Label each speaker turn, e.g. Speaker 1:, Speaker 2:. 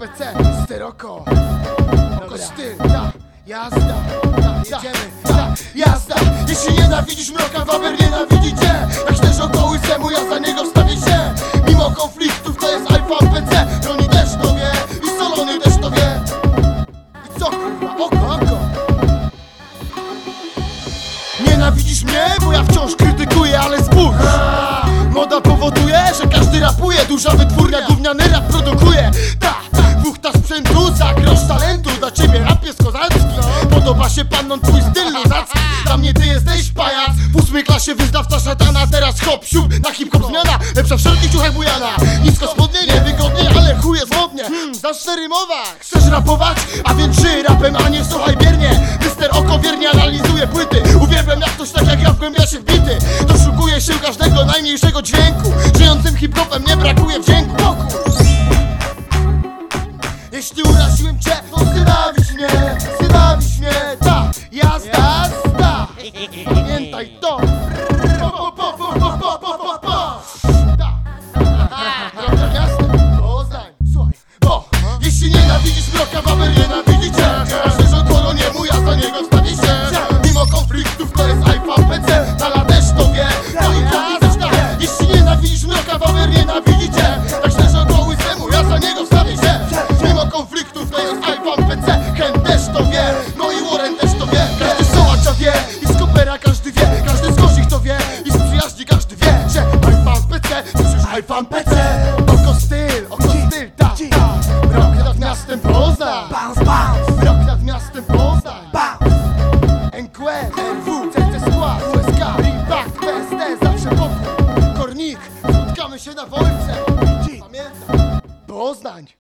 Speaker 1: PC, steroko. Oko styl, ta, jazda, ta, jedziemy, ta, jazda. Jeśli nienawidzisz mroka, waber nienawidzi cię. Jak też okoły zemu, ja za niego wstawię się. Mimo konfliktów to jest iPhone PC Broni też to wie i Solony też to wie. I co kurwa, oko, oko? Nienawidzisz mnie, bo ja wciąż krytykuję, ale spójrz. Moda powoduje, że każdy rapuje. Duża wytwórnia, gówniany rap produkuje. Ta, buchta sprzętu, za grosz talentu. Dla ciebie rap jest kozacki Podoba się pannom twój styl luzacki Dla mnie ty jesteś pajac. W ósmej klasie wyznawca szatana. Teraz hop, siup, na hip-hop zmiana. Lepsza wszelkich ciuchach bujana. Nisko spodnie, niewygodnie, ale chuj jest modnie hmm, Znasz te rymować? Chcesz rapować? A więc żyj rapem, a nie słuchaj biernie. Mister Oko wiernie analizuje płyty. Uwielbiam jak ktoś tak jak ja wgłębia się w bity. Doszukuje się każdego najmniejszego dźwięku. Żyjącym hip-hopem nie brakuje wdzięku. Jeśli uraziłem cię, to mnie Znienawiść mnie, ta jazda, jazda. Pamiętaj to. Po, po, po, po, po, po, po, po, po. Ta. Droga miastem, Poznań Słuchaj, bo Jeśli nienawidzisz mroka, waber nienawidzi cię. Każdy rząd koloniemu, ja za niego wstawię się. Mimo konfliktów to jest iPhone PC Tala też to wie, no i tak. Jeśli nienawidzisz mroka, waber nienawidzi cię to wie, no i Warren też to wie. Każdy z sołacza wie, i z kopera każdy wie. Każdy z gorzich to wie, i z przyjaźni każdy wie Że iPhone PC, słyszysz iPhone PC Oko styl, oko styl, ta, ta. Rok nad miastem Poznań.
Speaker 2: Bounce, bounce,
Speaker 1: Rok nad miastem Poznań.
Speaker 2: Bounce.
Speaker 1: NQL, RW, CT Skład, USK, Impact, PSD, zawsze wokół Kornik, spotkamy się na Wolce. Pamiętaj, Poznań